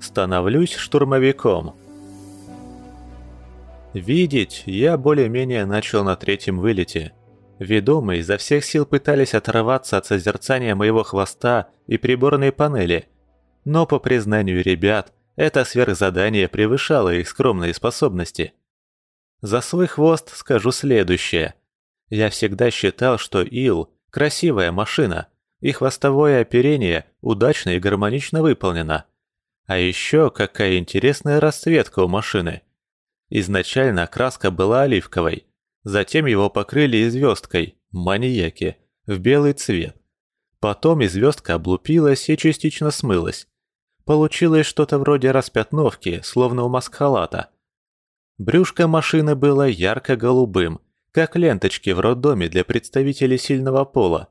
Становлюсь штурмовиком. Видеть я более-менее начал на третьем вылете. Ведомые изо всех сил пытались оторваться от созерцания моего хвоста и приборной панели. Но, по признанию ребят, это сверхзадание превышало их скромные способности. За свой хвост скажу следующее. Я всегда считал, что Ил – красивая машина, и хвостовое оперение удачно и гармонично выполнено. А еще какая интересная расцветка у машины. Изначально краска была оливковой, затем его покрыли звездкой, маньяки, в белый цвет. Потом и звездка облупилась и частично смылась. Получилось что-то вроде распятновки, словно у маскхалата. Брюшко машины было ярко-голубым, как ленточки в роддоме для представителей сильного пола.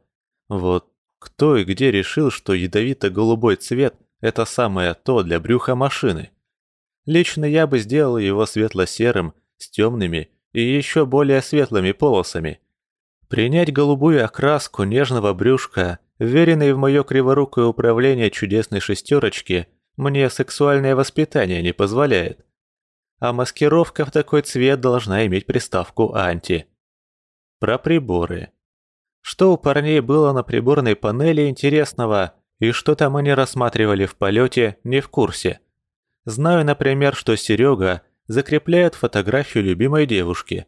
Вот кто и где решил, что ядовито-голубой цвет – это самое то для брюха машины. Лично я бы сделал его светло-серым, с темными и еще более светлыми полосами. Принять голубую окраску нежного брюшка, веренной в мое криворукое управление чудесной шестерочки, мне сексуальное воспитание не позволяет. А маскировка в такой цвет должна иметь приставку «анти». Про приборы. Что у парней было на приборной панели интересного, и что там они рассматривали в полете, не в курсе. Знаю, например, что Серега закрепляет фотографию любимой девушки,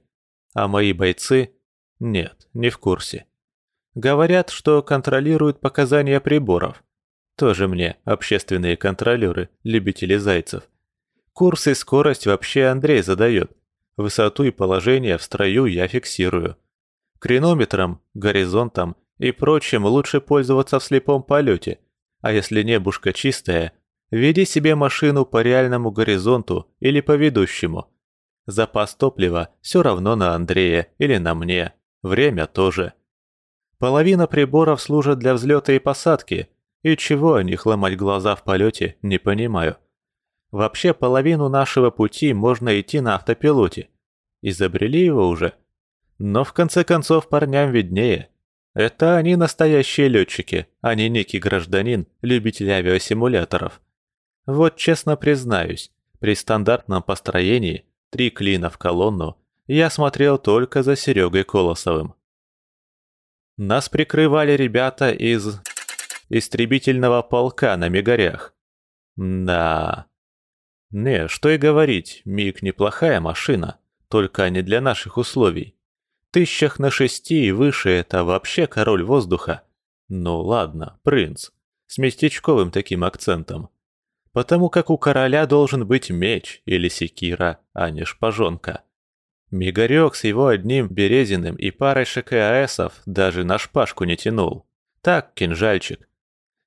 а мои бойцы – нет, не в курсе. Говорят, что контролируют показания приборов. Тоже мне общественные контролеры, любители зайцев. Курс и скорость вообще Андрей задает. Высоту и положение в строю я фиксирую. Кренометром, горизонтом и прочим лучше пользоваться в слепом полете. А если небушка чистая, веди себе машину по реальному горизонту или по ведущему. Запас топлива все равно на Андрея или на мне, время тоже. Половина приборов служат для взлета и посадки, и чего о них ломать глаза в полете, не понимаю. Вообще половину нашего пути можно идти на автопилоте. Изобрели его уже. Но в конце концов парням виднее. Это они настоящие летчики, а не некий гражданин, любитель авиасимуляторов. Вот честно признаюсь, при стандартном построении, три клина в колонну, я смотрел только за Серегой Колосовым. Нас прикрывали ребята из... истребительного полка на Мегарях. Да. Не, что и говорить, Миг неплохая машина, только не для наших условий тысячах на шести и выше это вообще король воздуха. Ну ладно, принц. С местечковым таким акцентом. Потому как у короля должен быть меч или секира, а не шпажонка. Мигарек с его одним березиным и парой ШКАСов даже на шпажку не тянул. Так, кинжальчик.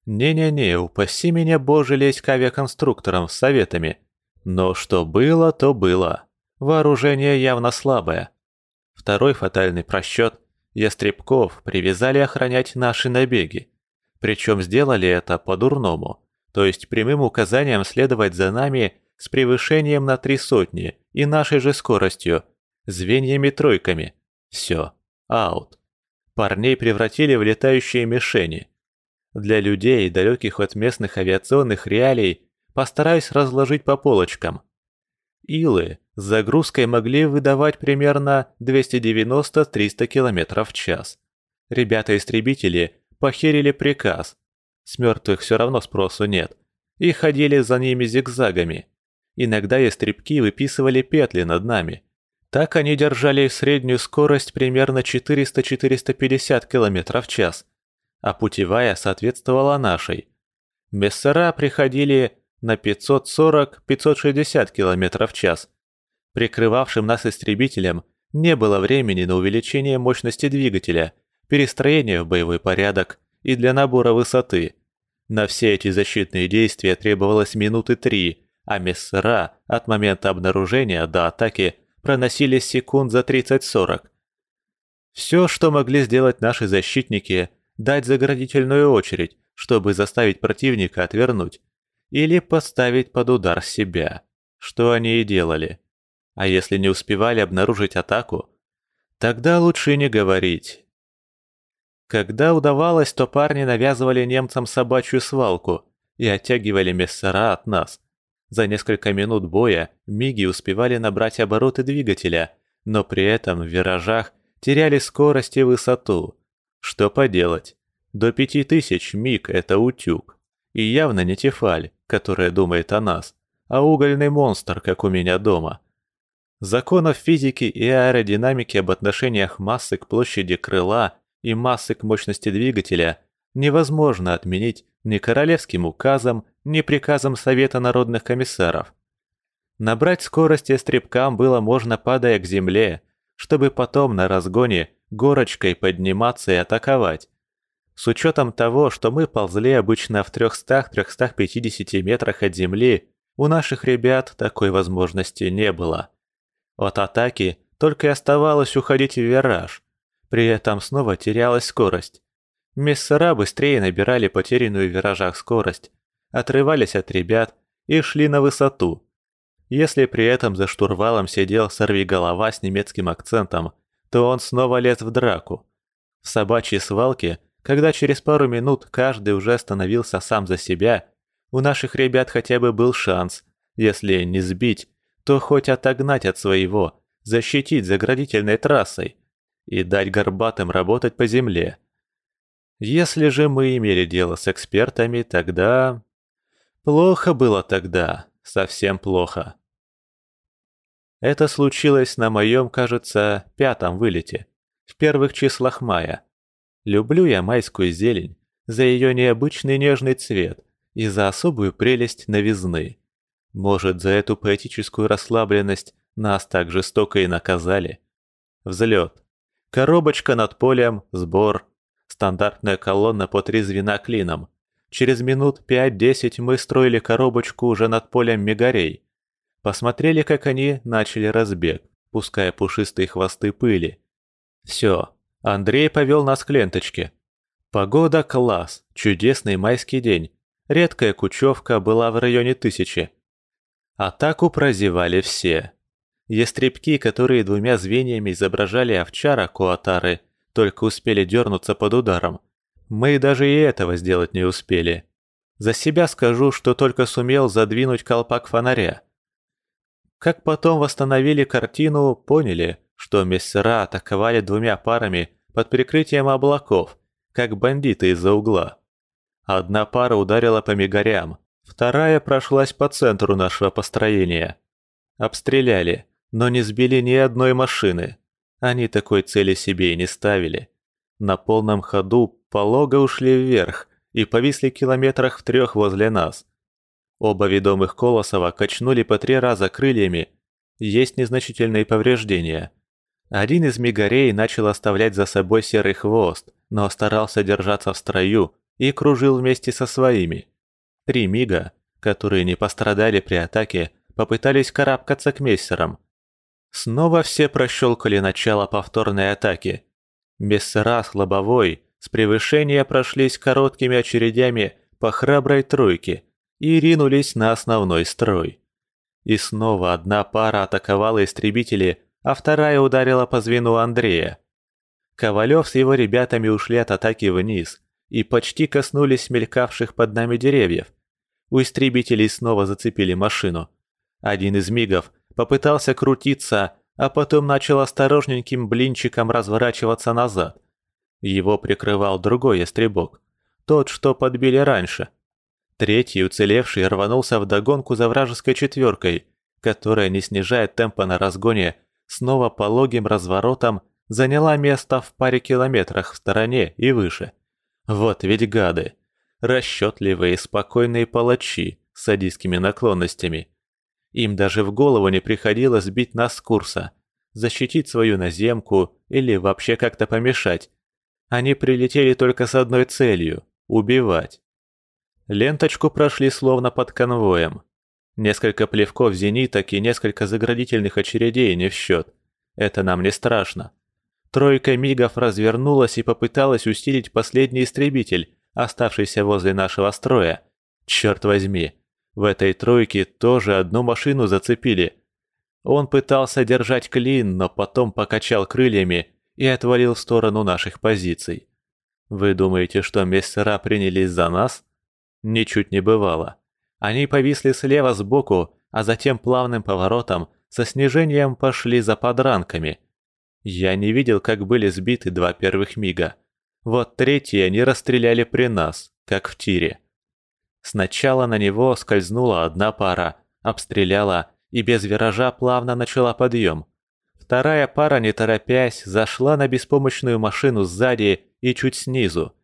Не-не-не, упаси меня, боже, лезть к авиаконструкторам с советами. Но что было, то было. Вооружение явно слабое. Второй фатальный просчет – ястребков привязали охранять наши набеги. Причем сделали это по-дурному, то есть прямым указанием следовать за нами с превышением на три сотни и нашей же скоростью, звеньями-тройками. Все, аут. Парней превратили в летающие мишени. Для людей, далеких от местных авиационных реалий, постараюсь разложить по полочкам. Илы с загрузкой могли выдавать примерно 290-300 км в час. Ребята-истребители похерили приказ. С мертвых все равно спросу нет. И ходили за ними зигзагами. Иногда истребки выписывали петли над нами. Так они держали среднюю скорость примерно 400-450 км в час, а путевая соответствовала нашей. Мессера приходили на 540-560 км в час. Прикрывавшим нас истребителям не было времени на увеличение мощности двигателя, перестроение в боевой порядок и для набора высоты. На все эти защитные действия требовалось минуты три, а мессера от момента обнаружения до атаки проносились секунд за 30-40. Все, что могли сделать наши защитники, дать заградительную очередь, чтобы заставить противника отвернуть или поставить под удар себя, что они и делали. А если не успевали обнаружить атаку, тогда лучше не говорить. Когда удавалось, то парни навязывали немцам собачью свалку и оттягивали мессера от нас. За несколько минут боя миги успевали набрать обороты двигателя, но при этом в виражах теряли скорость и высоту. Что поделать? До пяти тысяч миг – это утюг. И явно не Тефаль, которая думает о нас, а угольный монстр, как у меня дома. Законов физики и аэродинамики об отношениях массы к площади крыла и массы к мощности двигателя невозможно отменить ни королевским указом, ни приказом Совета народных комиссаров. Набрать скорость стрибкам было можно, падая к земле, чтобы потом на разгоне горочкой подниматься и атаковать. С учетом того, что мы ползли обычно в 300-350 метрах от земли, у наших ребят такой возможности не было. От атаки только и оставалось уходить в вираж. При этом снова терялась скорость. Мессера быстрее набирали потерянную в виражах скорость, отрывались от ребят и шли на высоту. Если при этом за штурвалом сидел сорвиголова с немецким акцентом, то он снова лез в драку. В собачьей свалке, когда через пару минут каждый уже становился сам за себя, у наших ребят хотя бы был шанс, если не сбить, то хоть отогнать от своего, защитить заградительной трассой и дать горбатым работать по земле. Если же мы имели дело с экспертами, тогда... Плохо было тогда, совсем плохо. Это случилось на моем, кажется, пятом вылете, в первых числах мая. Люблю я майскую зелень за ее необычный нежный цвет и за особую прелесть новизны. Может, за эту поэтическую расслабленность нас так жестоко и наказали? Взлет. Коробочка над полем, сбор. Стандартная колонна по три звена клином. Через минут 5-10 мы строили коробочку уже над полем мегарей. Посмотрели, как они начали разбег, пуская пушистые хвосты пыли. Все, Андрей повел нас к ленточке. Погода класс, чудесный майский день. Редкая кучевка была в районе тысячи. Атаку прозевали все. Естребки, которые двумя звеньями изображали овчара Куатары, только успели дернуться под ударом. Мы даже и этого сделать не успели. За себя скажу, что только сумел задвинуть колпак фонаря. Как потом восстановили картину, поняли, что мессера атаковали двумя парами под прикрытием облаков, как бандиты из-за угла. Одна пара ударила по мигарям, Вторая прошлась по центру нашего построения. Обстреляли, но не сбили ни одной машины. Они такой цели себе и не ставили. На полном ходу полого ушли вверх и повисли километрах в трех возле нас. Оба ведомых Колосова качнули по три раза крыльями. Есть незначительные повреждения. Один из мигарей начал оставлять за собой серый хвост, но старался держаться в строю и кружил вместе со своими. Три мига, которые не пострадали при атаке, попытались карабкаться к мессерам. Снова все прощелкали начало повторной атаки. Мессера с лобовой с превышения прошлись короткими очередями по храброй тройке и ринулись на основной строй. И снова одна пара атаковала истребители, а вторая ударила по звену Андрея. Ковалев с его ребятами ушли от атаки вниз и почти коснулись мелькавших под нами деревьев, у истребителей снова зацепили машину. Один из мигов попытался крутиться, а потом начал осторожненьким блинчиком разворачиваться назад. Его прикрывал другой ястребок, тот, что подбили раньше. Третий, уцелевший, рванулся вдогонку за вражеской четверкой, которая, не снижая темпа на разгоне, снова пологим разворотом заняла место в паре километрах в стороне и выше. Вот ведь гады расчетливые и спокойные палачи с садистскими наклонностями. Им даже в голову не приходило сбить нас с курса, защитить свою наземку или вообще как-то помешать. Они прилетели только с одной целью – убивать. Ленточку прошли словно под конвоем. Несколько плевков зениток и несколько заградительных очередей не в счет. Это нам не страшно. Тройка мигов развернулась и попыталась усилить последний истребитель, оставшийся возле нашего строя. Черт возьми, в этой тройке тоже одну машину зацепили. Он пытался держать клин, но потом покачал крыльями и отвалил в сторону наших позиций. Вы думаете, что мессера принялись за нас? Ничуть не бывало. Они повисли слева сбоку, а затем плавным поворотом со снижением пошли за подранками. Я не видел, как были сбиты два первых мига. Вот третий они расстреляли при нас, как в тире. Сначала на него скользнула одна пара, обстреляла и без виража плавно начала подъем. Вторая пара, не торопясь, зашла на беспомощную машину сзади и чуть снизу.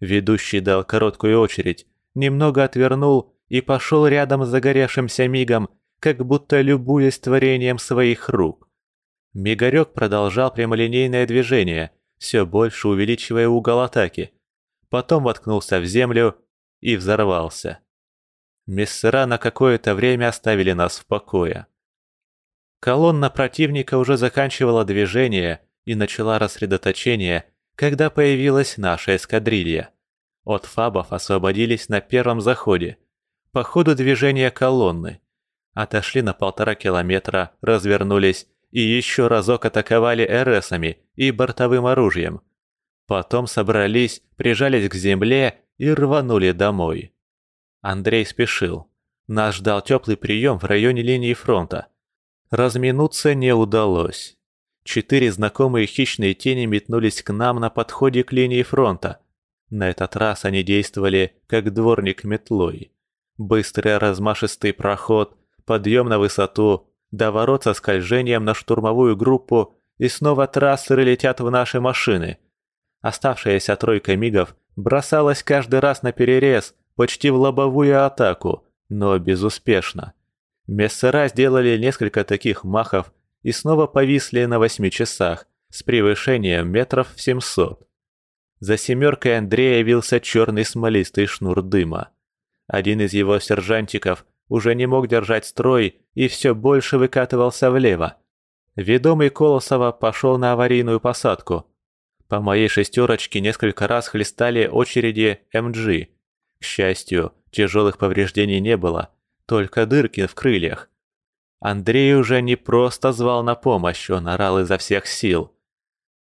Ведущий дал короткую очередь, немного отвернул и пошел рядом с загоревшимся мигом, как будто любуясь творением своих рук. Мигарек продолжал прямолинейное движение, все больше увеличивая угол атаки. Потом воткнулся в землю и взорвался. Мессера на какое-то время оставили нас в покое. Колонна противника уже заканчивала движение и начала рассредоточение, когда появилась наша эскадрилья. От фабов освободились на первом заходе. По ходу движения колонны. Отошли на полтора километра, развернулись и еще разок атаковали РСами и бортовым оружием. Потом собрались, прижались к земле и рванули домой. Андрей спешил. Нас ждал теплый прием в районе линии фронта. Разминуться не удалось. Четыре знакомые хищные тени метнулись к нам на подходе к линии фронта. На этот раз они действовали как дворник метлой. Быстрый размашистый проход, подъем на высоту, до ворот со скольжением на штурмовую группу и снова трассеры летят в наши машины. Оставшаяся тройка мигов бросалась каждый раз на перерез, почти в лобовую атаку, но безуспешно. Мессера сделали несколько таких махов и снова повисли на восьми часах с превышением метров в семьсот. За семеркой Андрея явился черный смолистый шнур дыма. Один из его сержантиков уже не мог держать строй и все больше выкатывался влево. Ведомый Колосова пошел на аварийную посадку. По моей шестерочке несколько раз хлестали очереди МГ. К счастью, тяжелых повреждений не было – только дырки в крыльях. Андрей уже не просто звал на помощь, он орал изо всех сил.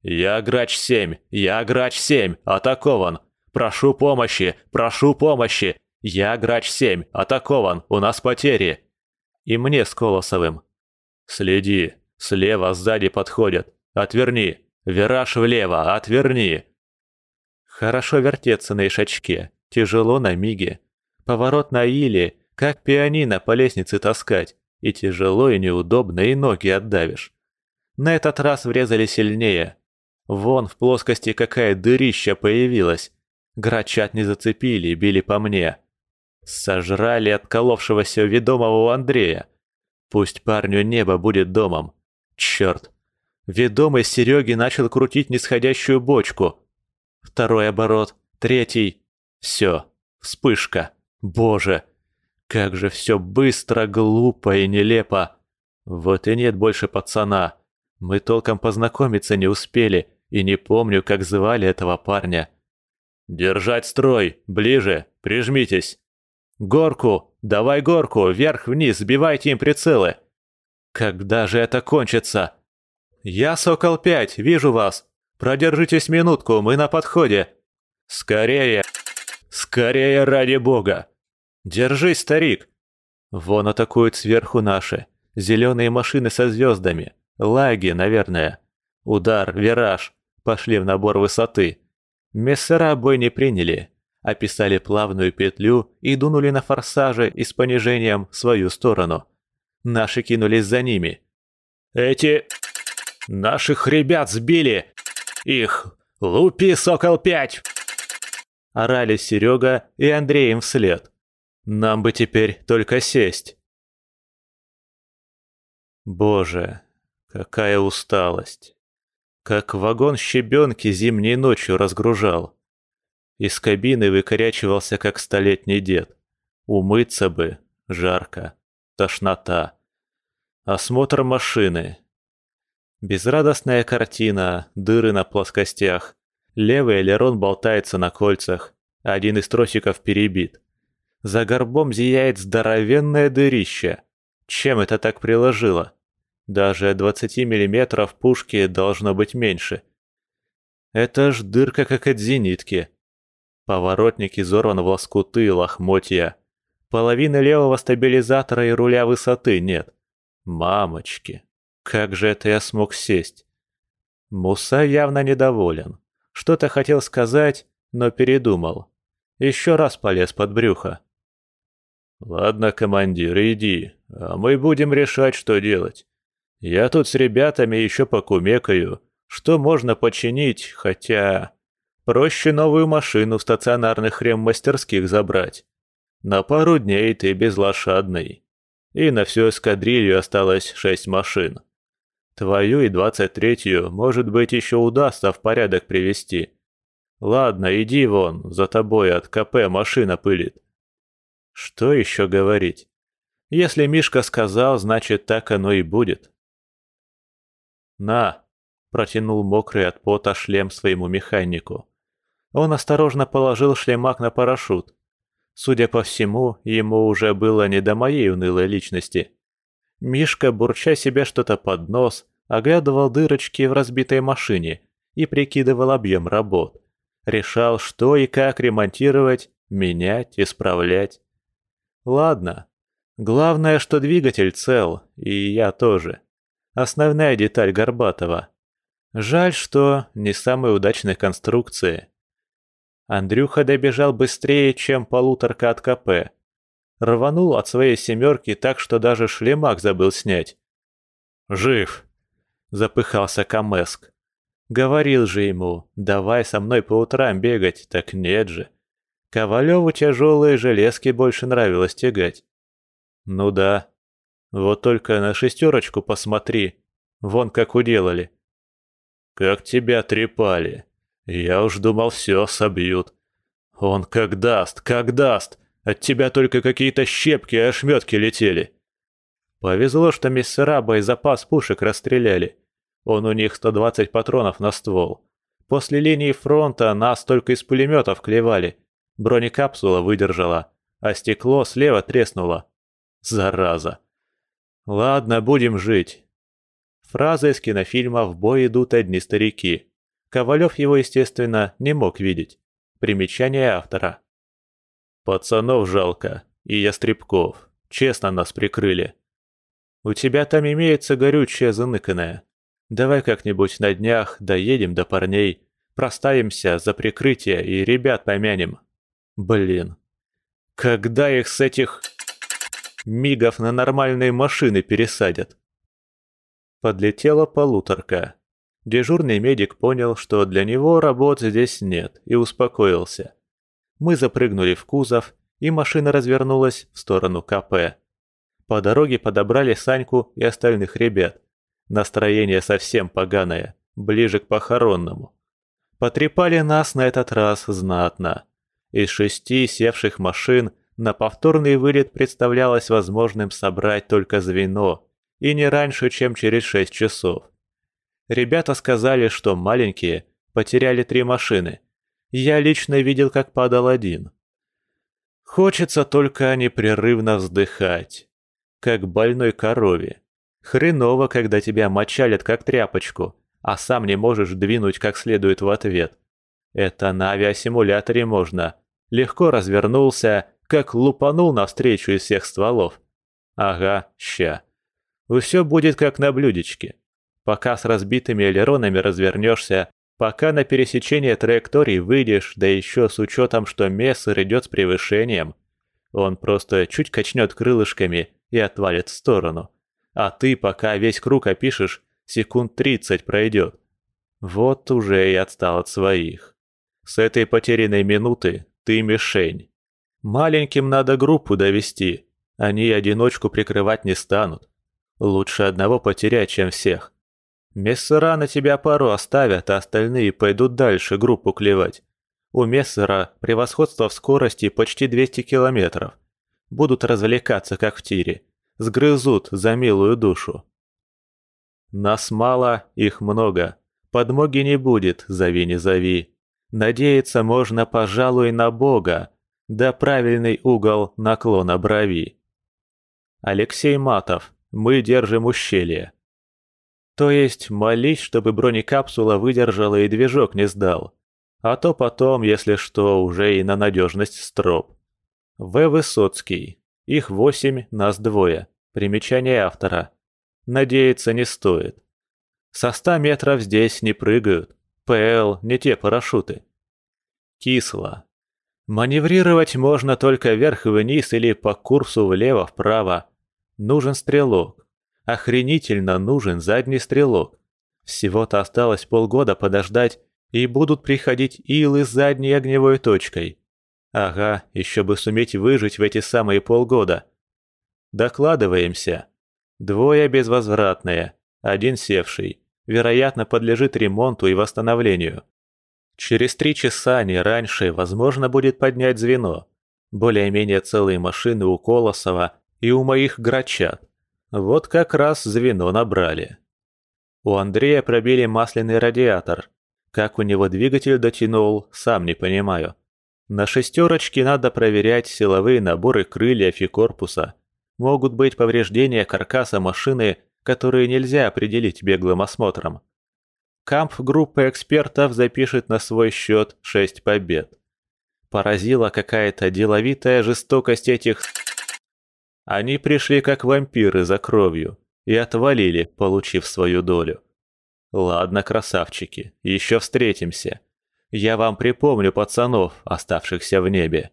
«Я Грач-7! Я Грач-7! Атакован! Прошу помощи! Прошу помощи! Я Грач-7! Атакован! У нас потери!» И мне с Колосовым. «Следи! Слева сзади подходят! Отверни! Вираж влево! Отверни!» Хорошо вертеться на ишачке, тяжело на миге. Поворот на иле как пианино по лестнице таскать, и тяжело, и неудобно, и ноги отдавишь. На этот раз врезали сильнее. Вон в плоскости какая дырища появилась. Грачат не зацепили, били по мне. Сожрали отколовшегося ведомого Андрея. Пусть парню небо будет домом. Черт. Ведомый Сереги начал крутить нисходящую бочку. Второй оборот, третий. Все. Вспышка. Боже, как же все быстро, глупо и нелепо. Вот и нет больше пацана. Мы толком познакомиться не успели, и не помню, как звали этого парня. «Держать строй! Ближе! Прижмитесь!» «Горку! Давай горку! Вверх-вниз! Сбивайте им прицелы!» «Когда же это кончится?» «Я Сокол-5, вижу вас! Продержитесь минутку, мы на подходе!» «Скорее! Скорее, ради бога!» «Держись, старик!» Вон атакуют сверху наши. Зеленые машины со звездами. Лаги, наверное. Удар, вираж. Пошли в набор высоты. Мессера бой не приняли. Описали плавную петлю и дунули на форсаже и с понижением в свою сторону. Наши кинулись за ними. «Эти... наших ребят сбили! Их... лупи, Сокол-5!» Орали Серега и Андрей им вслед. Нам бы теперь только сесть. Боже, какая усталость. Как вагон щебенки зимней ночью разгружал. Из кабины выкорячивался, как столетний дед. Умыться бы, жарко, тошнота. Осмотр машины. Безрадостная картина, дыры на плоскостях. Левый элерон болтается на кольцах, один из тросиков перебит. За горбом зияет здоровенное дырище. Чем это так приложило? Даже 20 миллиметров пушки должно быть меньше. Это ж дырка как от зенитки. Поворотник изорван в лоскуты лохмотья. Половины левого стабилизатора и руля высоты нет. Мамочки, как же это я смог сесть? Муса явно недоволен. Что-то хотел сказать, но передумал. Еще раз полез под брюхо. «Ладно, командир, иди, а мы будем решать, что делать. Я тут с ребятами еще покумекаю, что можно починить, хотя... Проще новую машину в стационарных реммастерских забрать. На пару дней ты безлошадный. И на всю эскадрилью осталось шесть машин. Твою и двадцать третью, может быть, еще удастся в порядок привести. Ладно, иди вон, за тобой от КП машина пылит. Что еще говорить? Если Мишка сказал, значит так оно и будет. «На!» – протянул мокрый от пота шлем своему механику. Он осторожно положил шлемак на парашют. Судя по всему, ему уже было не до моей унылой личности. Мишка, бурча себе что-то под нос, оглядывал дырочки в разбитой машине и прикидывал объем работ. Решал, что и как ремонтировать, менять, исправлять. Ладно. Главное, что двигатель цел, и я тоже. Основная деталь Горбатова. Жаль, что не самой удачной конструкции. Андрюха добежал быстрее, чем полуторка от КП. Рванул от своей семерки так, что даже шлемак забыл снять. «Жив!» – запыхался Камеск. Говорил же ему, давай со мной по утрам бегать, так нет же. Ковалеву тяжелые железки больше нравилось тягать. Ну да. Вот только на шестерочку посмотри. Вон как уделали. Как тебя трепали. Я уж думал, все собьют. Он как даст, как даст. От тебя только какие-то щепки и ошметки летели. Повезло, что миссера боезапас пушек расстреляли. Он у них 120 патронов на ствол. После линии фронта нас только из пулеметов клевали. Бронекапсула выдержала, а стекло слева треснуло. Зараза. Ладно, будем жить. Фраза из кинофильма «В бой идут одни старики». Ковалев его, естественно, не мог видеть. Примечание автора. «Пацанов жалко. И ястребков. Честно нас прикрыли. У тебя там имеется горючее заныканное. Давай как-нибудь на днях доедем до парней, проставимся за прикрытие и ребят помянем. Блин. Когда их с этих мигов на нормальные машины пересадят?» Подлетела полуторка. Дежурный медик понял, что для него работ здесь нет, и успокоился. Мы запрыгнули в кузов, и машина развернулась в сторону КП. По дороге подобрали Саньку и остальных ребят. Настроение совсем поганое, ближе к похоронному. Потрепали нас на этот раз знатно. Из шести севших машин на повторный вылет представлялось возможным собрать только звено, и не раньше, чем через шесть часов. Ребята сказали, что маленькие потеряли три машины. Я лично видел, как падал один. Хочется только непрерывно вздыхать, как больной корове. Хреново, когда тебя мочалят как тряпочку, а сам не можешь двинуть как следует в ответ. Это на авиасимуляторе можно. Легко развернулся, как лупанул навстречу из всех стволов. Ага, ща. Все будет как на блюдечке. Пока с разбитыми элеронами развернешься, пока на пересечение траекторий выйдешь, да еще с учетом, что Мессер идет с превышением, он просто чуть качнет крылышками и отвалит в сторону. А ты, пока весь круг опишешь, секунд 30 пройдет. Вот уже и отстал от своих. С этой потерянной минуты ты мишень. Маленьким надо группу довести, они одиночку прикрывать не станут. Лучше одного потерять, чем всех. Мессера на тебя пару оставят, а остальные пойдут дальше группу клевать. У Мессера превосходство в скорости почти 200 километров. Будут развлекаться, как в тире. Сгрызут за милую душу. Нас мало, их много. Подмоги не будет, зови не зови. Надеяться можно, пожалуй, на Бога, да правильный угол наклона брови. Алексей Матов, мы держим ущелье. То есть молись, чтобы бронекапсула выдержала и движок не сдал. А то потом, если что, уже и на надежность строп. В. Высоцкий. Их восемь, нас двое. Примечание автора. Надеяться не стоит. Со ста метров здесь не прыгают. ПЛ не те парашюты. Кисло. Маневрировать можно только вверх и вниз или по курсу влево-вправо. Нужен стрелок. Охренительно нужен задний стрелок. Всего-то осталось полгода подождать, и будут приходить илы с задней огневой точкой. Ага, еще бы суметь выжить в эти самые полгода. Докладываемся. Двое безвозвратные, один севший. Вероятно, подлежит ремонту и восстановлению. Через три часа, не раньше, возможно будет поднять звено. Более-менее целые машины у Колосова и у моих грачат. Вот как раз звено набрали. У Андрея пробили масляный радиатор. Как у него двигатель дотянул, сам не понимаю. На шестерочке надо проверять силовые наборы крыльев и корпуса. Могут быть повреждения каркаса машины, которые нельзя определить беглым осмотром. Камп группы экспертов запишет на свой счет 6 побед. Поразила какая-то деловитая жестокость этих... Они пришли как вампиры за кровью и отвалили, получив свою долю. Ладно, красавчики, еще встретимся. Я вам припомню пацанов, оставшихся в небе.